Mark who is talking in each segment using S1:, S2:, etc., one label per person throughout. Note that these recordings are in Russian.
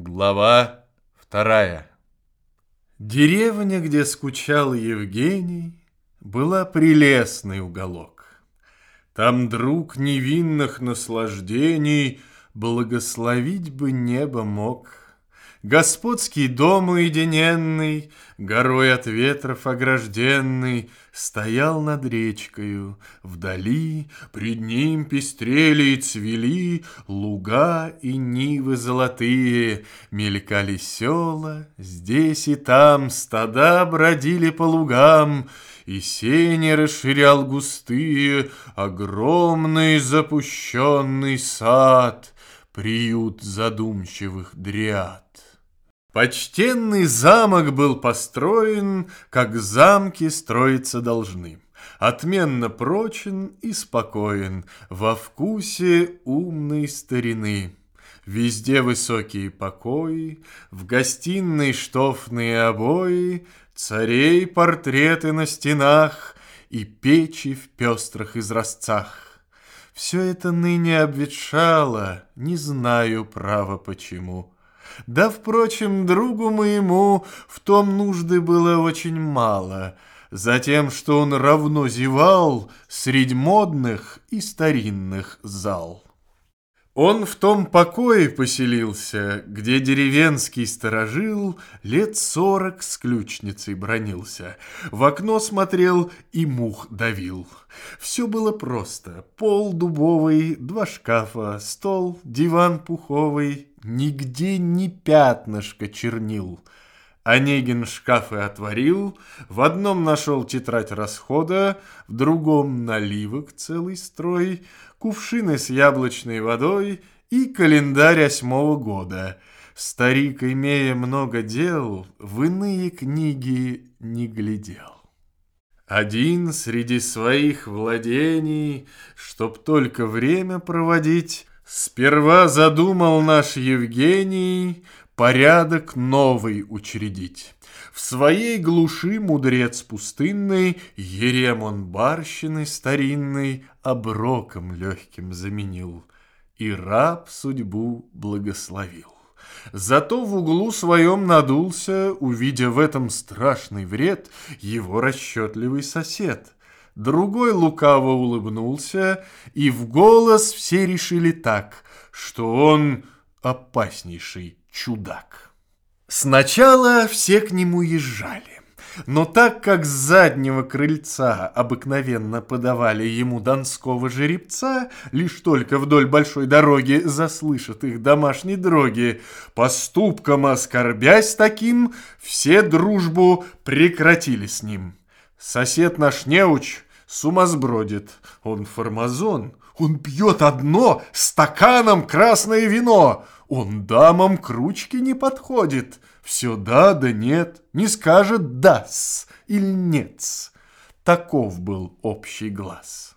S1: Глава вторая Деревня, где скучал Евгений, была прелестный уголок. Там друг невинных наслаждений благословить бы небо мог. Господский дом уединенный, горой от ветров огражденный, Стоял над речкою, вдали Пред ним пестрели и цвели Луга и нивы золотые, Мелькали села, здесь и там Стада бродили по лугам, И сени расширял густые Огромный запущенный сад, Приют задумчивых дриад. Почтенный замок был построен, как замки строиться должны. Отменно прочен и спокоен, во вкусе умной старины. Везде высокие покои, в гостиной штофные обои, Царей портреты на стенах и печи в пестрых изразцах. Все это ныне обветшало, не знаю, право почему. Да, впрочем, другу моему в том нужды было очень мало, Затем, что он равно зевал Средь модных и старинных зал. Он в том покое поселился, где деревенский сторожил лет сорок с ключницей бронился, в окно смотрел и мух давил. Все было просто. Пол дубовый, два шкафа, стол, диван пуховый, нигде ни пятнышко чернил. Онегин шкафы отворил, в одном нашел тетрадь расхода, в другом наливок целый строй — кувшины с яблочной водой и календарь восьмого года. Старик, имея много дел, в иные книги не глядел. Один среди своих владений, чтоб только время проводить, Сперва задумал наш Евгений порядок новый учредить. В своей глуши мудрец пустынный Еремон барщины старинный Оброком легким заменил, И раб судьбу благословил. Зато в углу своем надулся, Увидя в этом страшный вред, Его расчетливый сосед — Другой лукаво улыбнулся, и в голос все решили так, что он опаснейший чудак. Сначала все к нему езжали. Но так как с заднего крыльца обыкновенно подавали ему донского жеребца, лишь только вдоль большой дороги заслышат их домашней дроги, поступком оскорбясь таким, все дружбу прекратили с ним. Сосед наш неуч с ума сбродит, он формазон, он пьет одно стаканом красное вино, он дамам к ручке не подходит. Все да да нет, не скажет дас или нет. Таков был общий глаз.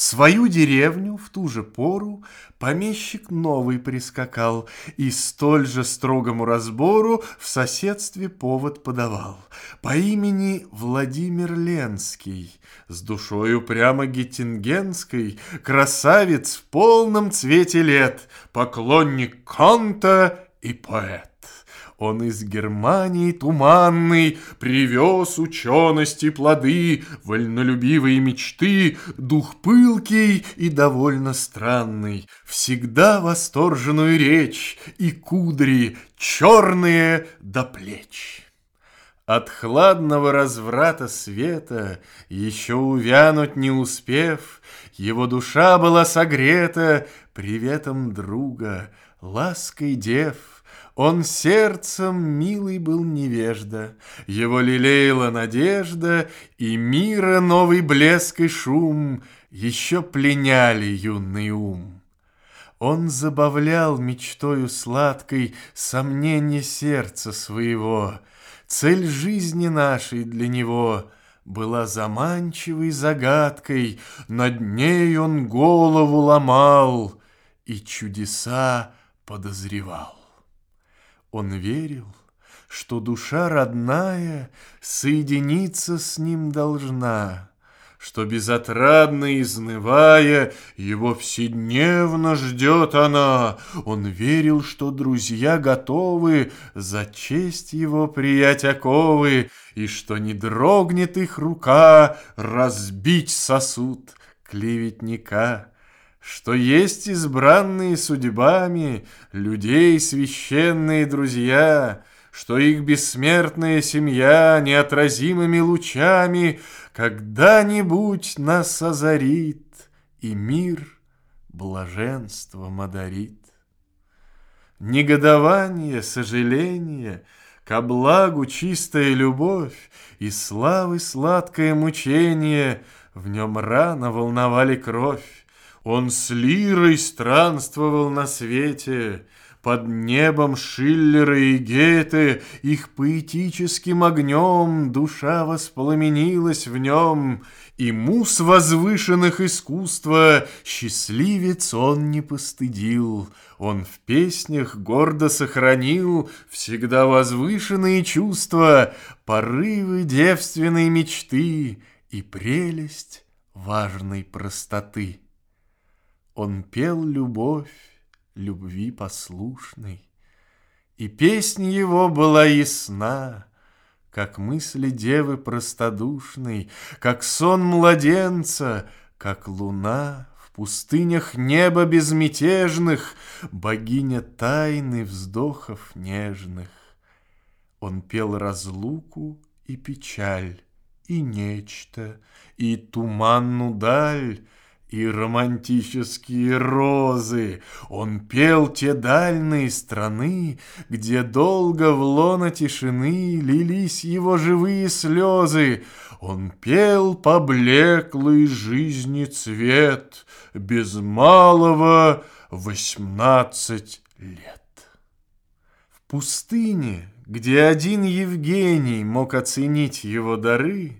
S1: Свою деревню в ту же пору помещик новый прискакал и столь же строгому разбору в соседстве повод подавал. По имени Владимир Ленский, с душою прямо геттингенской, красавец в полном цвете лет, поклонник Канта и поэт. Он из Германии туманный Привез учености плоды, Вольнолюбивые мечты, Дух пылкий и довольно странный, Всегда восторженную речь И кудри черные до плеч. От хладного разврата света, Еще увянуть не успев, Его душа была согрета Приветом друга, лаской дев — он сердцем милый был невежда, Его лелеяла надежда, И мира новый блеск и шум Еще пленяли юный ум. Он забавлял мечтою сладкой Сомнение сердца своего. Цель жизни нашей для него Была заманчивой загадкой, Над ней он голову ломал И чудеса подозревал. Он верил, что душа родная соединиться с ним должна, что безотрадно изнывая, его вседневно ждет она. Он верил, что друзья готовы за честь его приять оковы, и что не дрогнет их рука разбить сосуд клеветника что есть избранные судьбами людей священные друзья, что их бессмертная семья неотразимыми лучами когда-нибудь нас озарит, и мир блаженством одарит. Негодование, сожаление, ко благу чистая любовь и славы сладкое мучение в нем рано волновали кровь. Он с лирой странствовал на свете, под небом Шиллера и Гете, их поэтическим огнем душа воспламенилась в нем, и мус возвышенных искусства счастливец он не постыдил. Он в песнях гордо сохранил всегда возвышенные чувства, порывы девственной мечты и прелесть важной простоты. Он пел любовь, любви послушной. И песнь его была ясна, как мысли девы простодушной, как сон младенца, как луна в пустынях неба безмятежных, богиня тайны вздохов нежных. Он пел разлуку и печаль, и нечто, и туманну даль, и романтические розы. Он пел те дальние страны, где долго в лоно тишины лились его живые слезы. Он пел поблеклый жизни цвет, без малого восемнадцать лет. В пустыне, где один Евгений мог оценить его дары,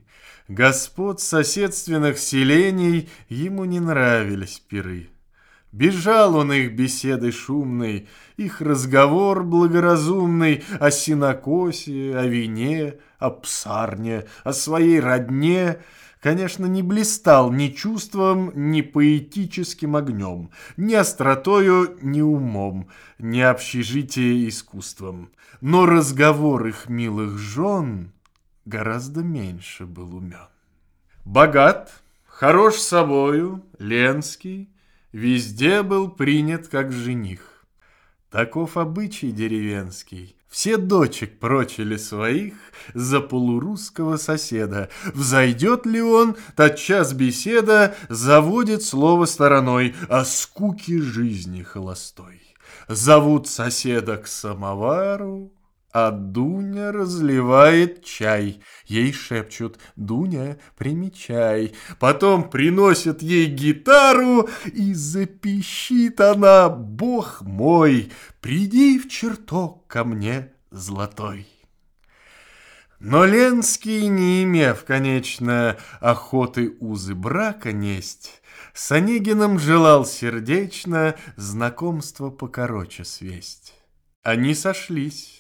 S1: Господ соседственных селений ему не нравились пиры. Бежал он их беседы шумной, их разговор благоразумный о синокосе, о вине, о псарне, о своей родне, конечно, не блистал ни чувством, ни поэтическим огнем, ни остротою, ни умом, ни общежитие искусством. Но разговор их милых жен гораздо меньше был умен. Богат, хорош собою, Ленский, везде был принят как жених. Таков обычай деревенский. Все дочек прочили своих за полурусского соседа. Взойдет ли он, тотчас беседа заводит слово стороной о скуке жизни холостой. Зовут соседа к самовару, а Дуня разливает чай. Ей шепчут «Дуня, примечай». Потом приносят ей гитару, и запищит она «Бог мой, приди в чертог ко мне золотой». Но Ленский, не имев, конечно, охоты узы брака несть, с Онегиным желал сердечно знакомство покороче свесть. Они сошлись.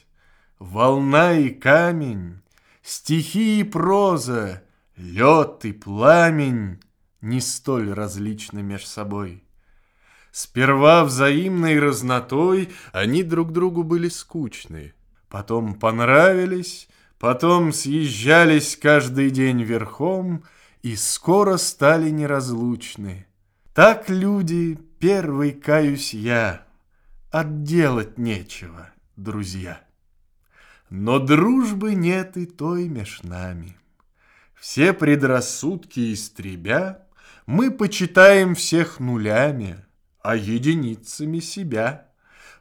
S1: Волна и камень, стихи и проза, лед и пламень не столь различны меж собой. Сперва взаимной разнотой они друг другу были скучны, потом понравились, потом съезжались каждый день верхом и скоро стали неразлучны. Так люди, первый каюсь я, отделать нечего, друзья. Но дружбы нет и той меж нами. Все предрассудки истребя, Мы почитаем всех нулями, А единицами себя.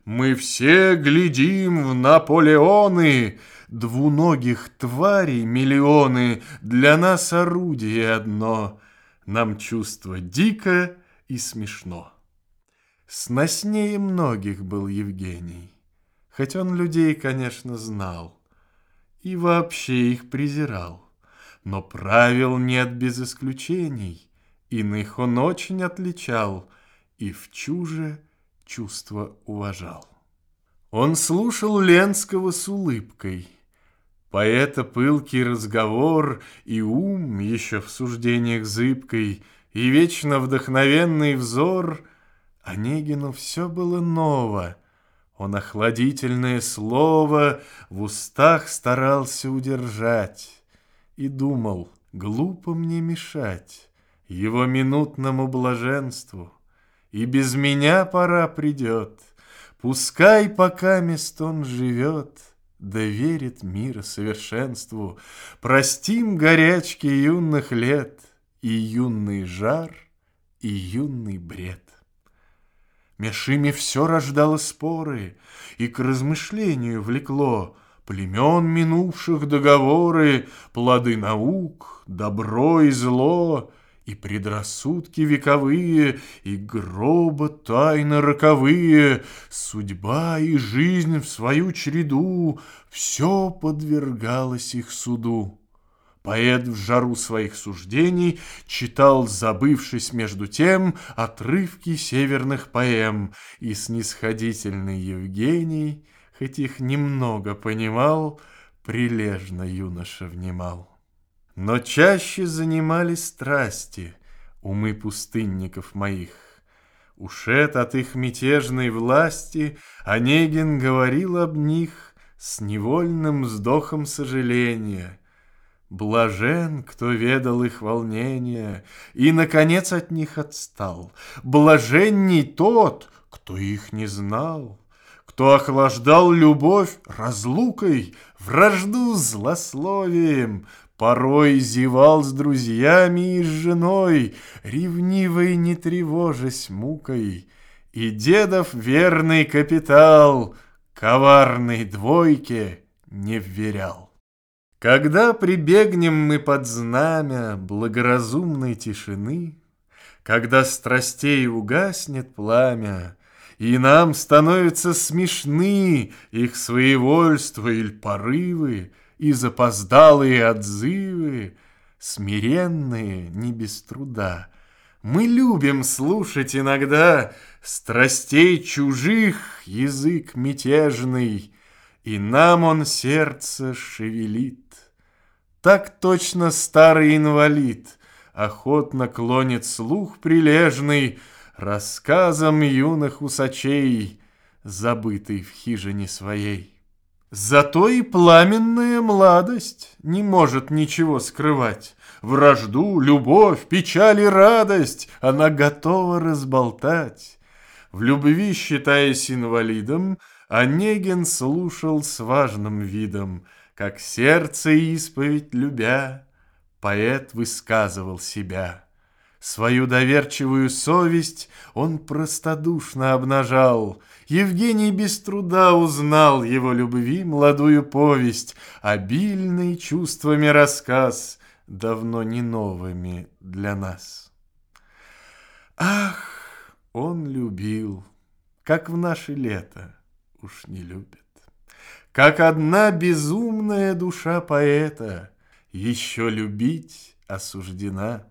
S1: Мы все глядим в Наполеоны, Двуногих тварей миллионы, Для нас орудие одно, Нам чувство дико и смешно. Сноснее многих был Евгений. Хоть он людей, конечно, знал и вообще их презирал. Но правил нет без исключений, иных он очень отличал и в чуже чувство уважал. Он слушал Ленского с улыбкой, Поэта пылкий разговор и ум еще в суждениях зыбкой, и вечно вдохновенный взор, Онегину все было ново. Он охладительное слово в устах старался удержать и думал, глупо мне мешать его минутному блаженству, и без меня пора придет, пускай пока мест он живет — доверит мира совершенству, Простим горячки юных лет И юный жар, и юный бред. Меж ими все рождало споры И к размышлению влекло Племен минувших договоры, Плоды наук, добро и зло — и предрассудки вековые, и гроба тайны роковые, Судьба и жизнь в свою череду, Все подвергалось их суду. Поэт в жару своих суждений читал, забывшись между тем, отрывки северных поэм, и снисходительный Евгений, хоть их немного понимал, прилежно юноша внимал. Но чаще занимали страсти умы пустынников моих. Ушед от их мятежной власти, Онегин говорил об них с невольным вздохом сожаления. Блажен, кто ведал их волнения, И, наконец, от них отстал. Блаженней тот, кто их не знал, Кто охлаждал любовь разлукой, Вражду злословием, Порой зевал с друзьями и с женой, Ревнивой не тревожась мукой. И дедов верный капитал Коварной двойке не вверял. Когда прибегнем мы под знамя Благоразумной тишины, Когда страстей угаснет пламя, И нам становятся смешны Их своевольство или порывы, и запоздалые отзывы, смиренные не без труда. Мы любим слушать иногда страстей чужих язык мятежный, и нам он сердце шевелит. Так точно старый инвалид охотно клонит слух прилежный рассказом юных усачей, забытый в хижине своей. Зато и пламенная младость не может ничего скрывать. Вражду, любовь, печаль и радость она готова разболтать. В любви, считаясь инвалидом, Онегин слушал с важным видом, Как сердце исповедь любя, Поэт высказывал себя. Свою доверчивую совесть он простодушно обнажал. Евгений без труда узнал его любви молодую повесть, обильный чувствами рассказ, давно не новыми для нас. Ах, он любил, как в наше лето, уж не любит. Как одна безумная душа поэта еще любить осуждена.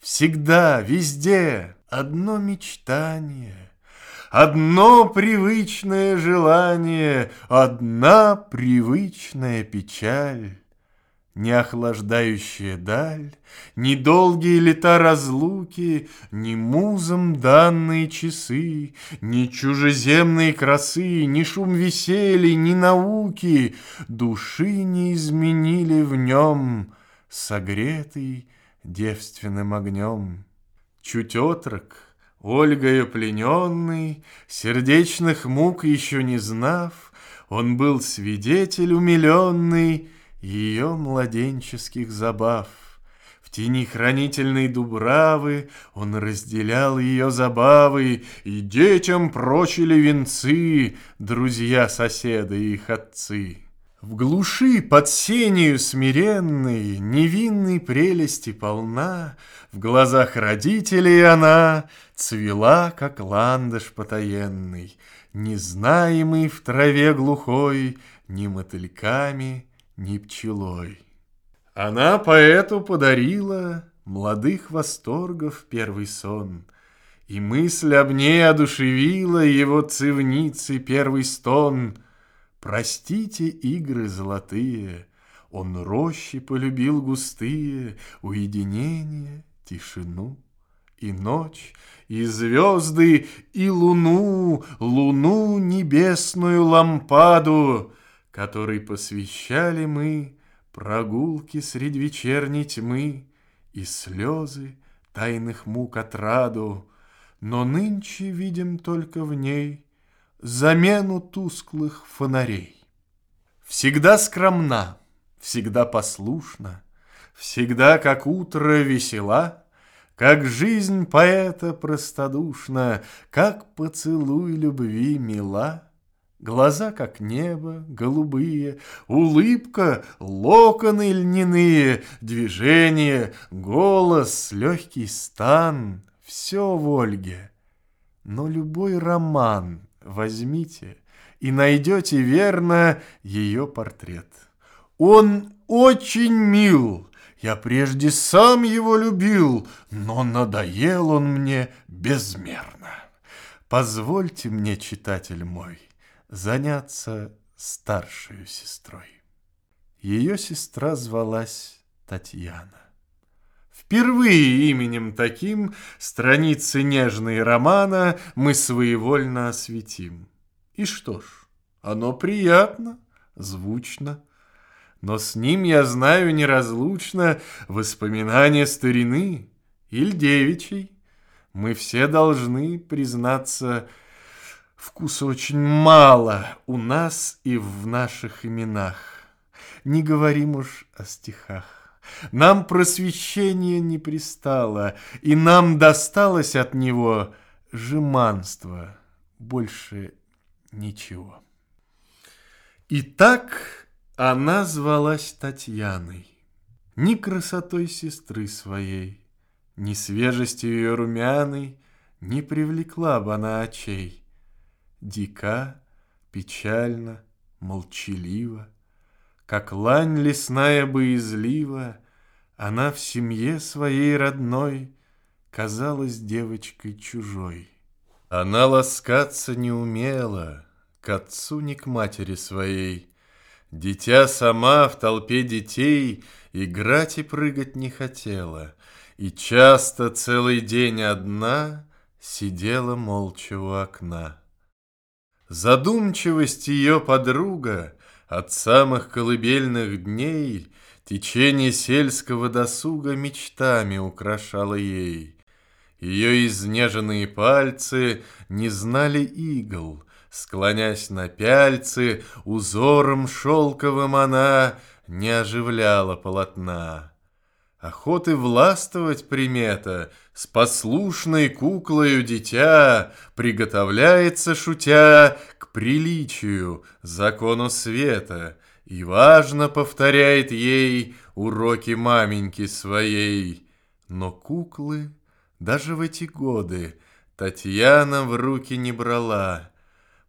S1: Всегда, везде одно мечтание, Одно привычное желание, Одна привычная печаль. Не охлаждающая даль, Ни долгие лета разлуки, Ни музом данные часы, Ни чужеземные красы, Ни шум веселья, ни науки Души не изменили в нем, Согретый девственным огнем. Чуть отрок, Ольгою плененный, Сердечных мук еще не знав, Он был свидетель умиленный Ее младенческих забав. В тени хранительной дубравы Он разделял ее забавы, И детям прочили венцы Друзья соседа и их отцы. В глуши под сенью смиренной, Невинной прелести полна, В глазах родителей она Цвела, как ландыш потаенный, Незнаемый в траве глухой Ни мотыльками, ни пчелой. Она поэту подарила Молодых восторгов первый сон, И мысль об ней одушевила Его цивницы первый стон — Простите игры золотые, Он рощи полюбил густые, Уединение, тишину и ночь, и звезды, и луну, Луну небесную лампаду, Которой посвящали мы Прогулки средь вечерней тьмы И слезы тайных мук отраду, Но нынче видим только в ней Замену тусклых фонарей. Всегда скромна, всегда послушна, Всегда, как утро, весела, Как жизнь поэта простодушна, Как поцелуй любви мила. Глаза, как небо, голубые, Улыбка, локоны льняные, Движение, голос, легкий стан — Все в Ольге. Но любой роман возьмите И найдете верно ее портрет. Он очень мил, я прежде сам его любил, Но надоел он мне безмерно. Позвольте мне, читатель мой, заняться старшей сестрой. Ее сестра звалась Татьяна. Впервые именем таким страницы нежной романа мы своевольно осветим. И что ж, оно приятно, звучно, но с ним я знаю неразлучно воспоминания старины или девичьей. Мы все должны признаться, Вкуса очень мало у нас и в наших именах. Не говорим уж о стихах. Нам просвещение не пристало, и нам досталось от него жеманство, больше ничего. Итак, она звалась Татьяной, ни красотой сестры своей, ни свежестью ее румяной не привлекла бы она очей. Дика, печально, молчалива, Как лань лесная боязлива, Она в семье своей родной Казалась девочкой чужой. Она ласкаться не умела, К отцу ни к матери своей. Дитя сама в толпе детей Играть и прыгать не хотела, И часто целый день одна Сидела молча у окна. Задумчивость ее подруга От самых колыбельных дней Течение сельского досуга Мечтами украшала ей. Ее изнеженные пальцы Не знали игл, Склонясь на пяльцы, Узором шелковым она Не оживляла полотна. Охоты властвовать примета, С послушной куклою дитя Приготовляется, шутя, К приличию, закону света, И важно повторяет ей Уроки маменьки своей. Но куклы даже в эти годы Татьяна в руки не брала.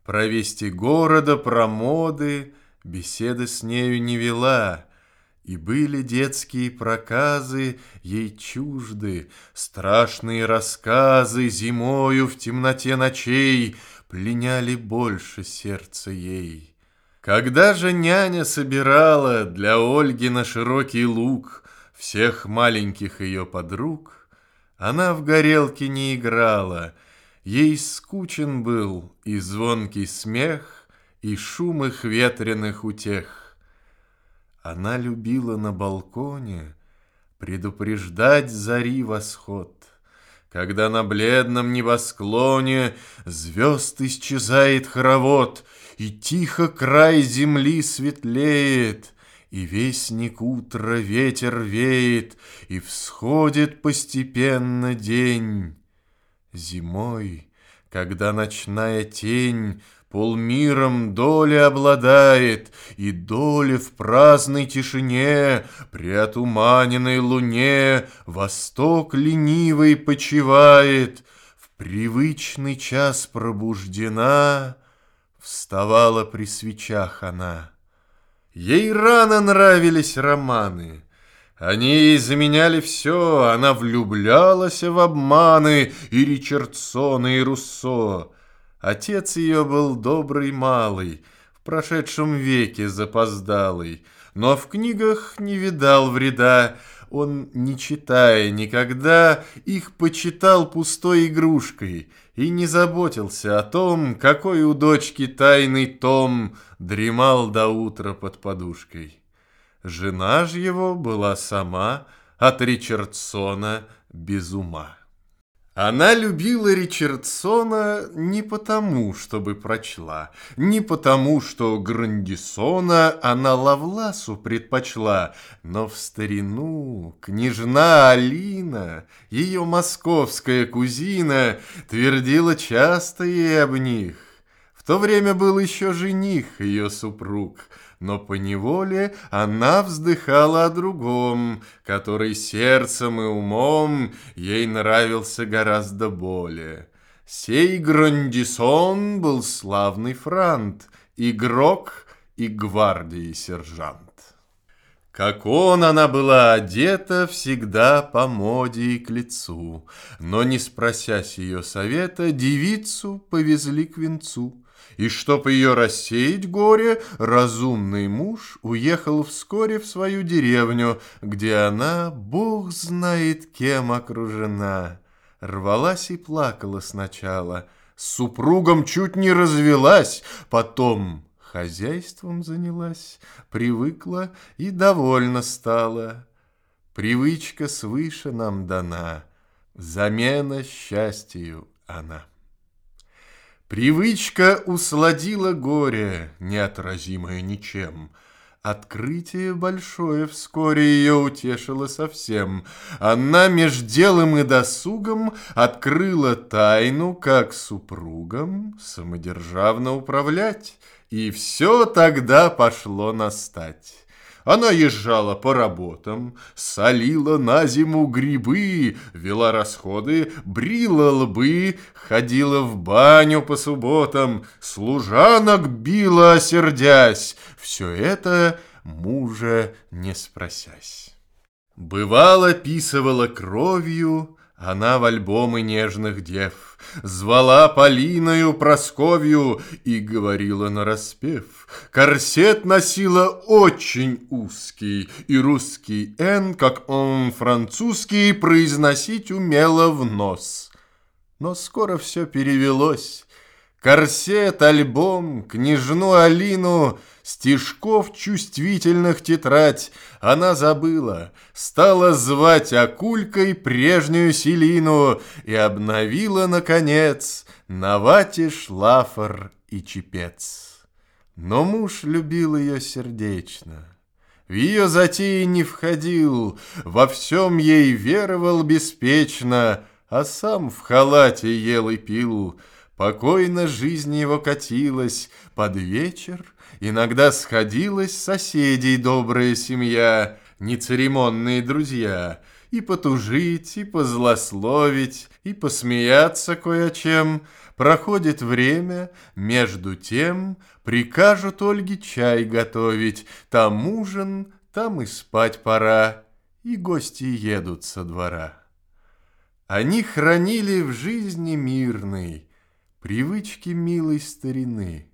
S1: Про вести города, про моды Беседы с нею не вела — и были детские проказы ей чужды, Страшные рассказы зимою в темноте ночей Пленяли больше сердце ей. Когда же няня собирала для Ольги на широкий луг Всех маленьких ее подруг, Она в горелке не играла, Ей скучен был и звонкий смех, И шум их ветреных утех. Она любила на балконе предупреждать зари восход, Когда на бледном небосклоне звезд исчезает хоровод, И тихо край земли светлеет, И вестник утра ветер веет, И всходит постепенно день. Зимой, когда ночная тень Полмиром доли обладает, И доли в праздной тишине, При отуманенной луне Восток ленивый почивает, В привычный час пробуждена, Вставала при свечах она. Ей рано нравились романы, они ей заменяли все, Она влюблялась в обманы И Ричардсона, и Руссо. Отец ее был добрый малый, В прошедшем веке запоздалый, но в книгах не видал вреда, он, не читая никогда, их почитал пустой игрушкой и не заботился о том, какой у дочки тайный том дремал до утра под подушкой. Жена ж его была сама от Ричардсона без ума. Она любила Ричардсона не потому, чтобы прочла, не потому, что Грандисона она Лавласу предпочла, но в старину княжна Алина, ее московская кузина, твердила часто ей об них. В то время был еще жених ее супруг — но поневоле она вздыхала о другом, который сердцем и умом ей нравился гораздо более. Сей Грандисон был славный франт, игрок и гвардии сержант. Как он она была одета всегда по моде и к лицу, но, не спросясь ее совета, девицу повезли к венцу. И чтоб ее рассеять горе, разумный муж уехал вскоре в свою деревню, где она, бог знает кем окружена. Рвалась и плакала сначала, с супругом чуть не развелась, потом хозяйством занялась, привыкла и довольна стала. Привычка свыше нам дана, замена счастью она. Привычка усладила горе, неотразимое ничем. Открытие большое вскоре ее утешило совсем. Она меж делом и досугом открыла тайну, как супругам самодержавно управлять, и все тогда пошло настать. Она езжала по работам, солила на зиму грибы, вела расходы, брила лбы, ходила в баню по субботам, служанок била, осердясь. Все это мужа не спросясь. Бывало, писывала кровью, она в альбомы нежных дев Звала Полиною Просковью И говорила нараспев. Корсет носила очень узкий И русский «н», как он французский Произносить умела в нос. Но скоро все перевелось Корсет, альбом, княжну Алину, Стишков чувствительных тетрадь Она забыла, стала звать Акулькой прежнюю Селину И обновила, наконец, на вате шлафор и чепец. Но муж любил ее сердечно. В ее затеи не входил, во всем ей веровал беспечно, А сам в халате ел и пил — Покойно жизнь его катилась, под вечер Иногда сходилась соседей добрая семья, Нецеремонные друзья, И потужить, и позлословить, и посмеяться кое о чем. Проходит время, между тем Прикажут Ольге чай готовить, Там ужин, там и спать пора, И гости едут со двора. Они хранили в жизни мирной, Привычки милой старины.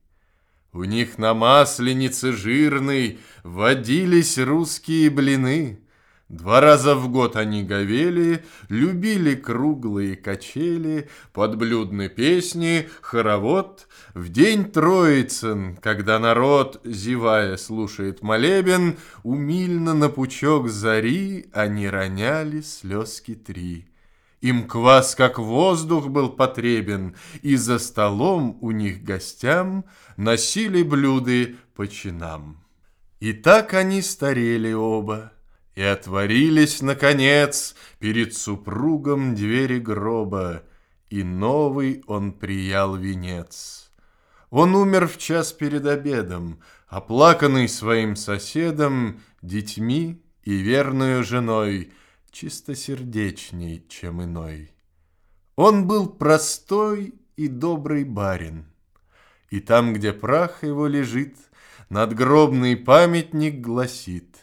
S1: У них на масленице жирной Водились русские блины. Два раза в год они говели, Любили круглые качели, Подблюдны песни, хоровод. В день Троицын, когда народ, Зевая, слушает молебен, Умильно на пучок зари Они роняли слезки три. Им квас как воздух был потребен, И за столом у них гостям Носили блюды по чинам. И так они старели оба, И отворились, наконец, Перед супругом двери гроба, И новый он приял венец. Он умер в час перед обедом, Оплаканный своим соседом, Детьми и верную женой — чистосердечней, чем иной. Он был простой и добрый барин, и там, где прах его лежит, надгробный памятник гласит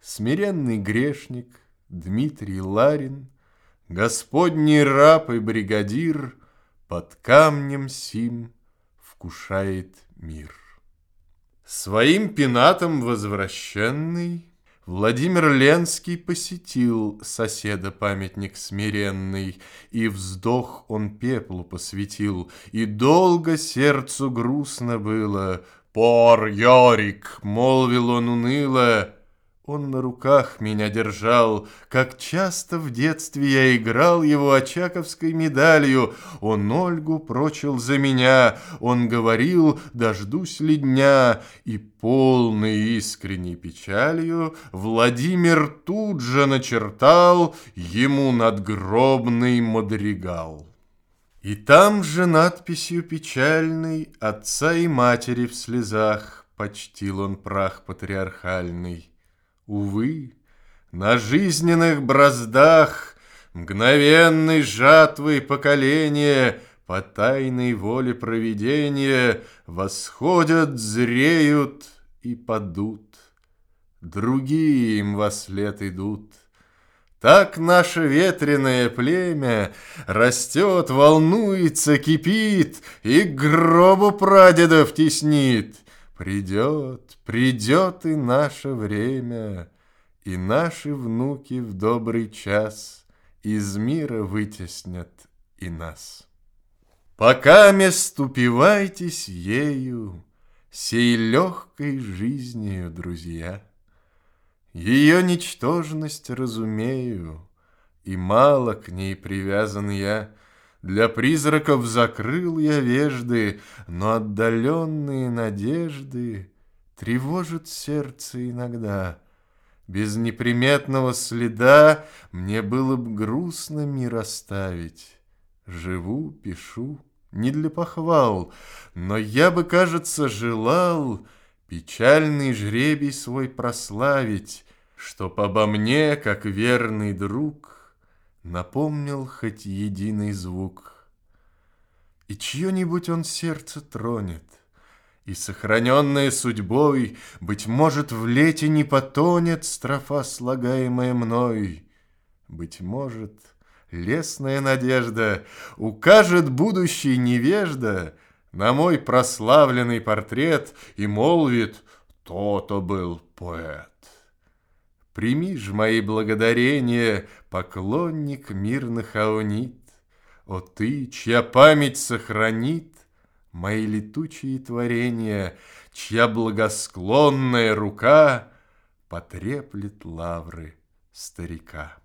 S1: Смиренный грешник Дмитрий Ларин, Господний раб и бригадир Под камнем сим вкушает мир. Своим пенатом возвращенный Владимир Ленский посетил соседа памятник смиренный, И вздох он пеплу посвятил, И долго сердцу грустно было. «Пор, Йорик!» — молвил он уныло, он на руках меня держал, как часто в детстве я играл его очаковской медалью. Он Ольгу прочил за меня, он говорил, дождусь ли дня, и полный искренней печалью Владимир тут же начертал ему надгробный мадригал. И там же надписью печальной Отца и матери в слезах Почтил он прах патриархальный. Увы, на жизненных браздах Мгновенной жатвы поколения По тайной воле провидения Восходят, зреют и падут. Другие им во след идут. Так наше ветреное племя Растет, волнуется, кипит И гробу прадедов теснит — Придет, придет и наше время, И наши внуки в добрый час Из мира вытеснят и нас. Пока мест упивайтесь ею, Сей легкой жизнью, друзья. Ее ничтожность разумею, И мало к ней привязан я — для призраков закрыл я вежды, но отдаленные надежды Тревожат сердце иногда. Без неприметного следа Мне было б грустно мир оставить. Живу, пишу, не для похвал, Но я бы, кажется, желал Печальный жребий свой прославить, Чтоб обо мне, как верный друг, Напомнил хоть единый звук. И чье-нибудь он сердце тронет, И, сохраненное судьбой, Быть может, в лете не потонет Строфа, слагаемая мной. Быть может, лесная надежда Укажет будущий невежда На мой прославленный портрет И молвит, то-то был поэт. Прими ж мои благодарения, Поклонник мирных аунит. О ты, чья память сохранит Мои летучие творения, Чья благосклонная рука Потреплет лавры старика.